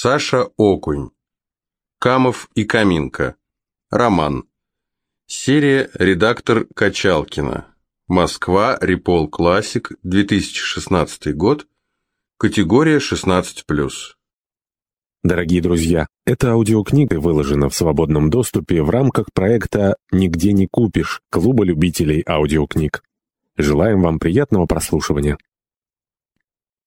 Саша Окунь. Камов и Каминка. Роман. Серия «Редактор Качалкина». Москва, Репол Классик, 2016 год. Категория 16+. Дорогие друзья, эта аудиокнига выложена в свободном доступе в рамках проекта «Нигде не купишь» Клуба любителей аудиокниг. Желаем вам приятного прослушивания.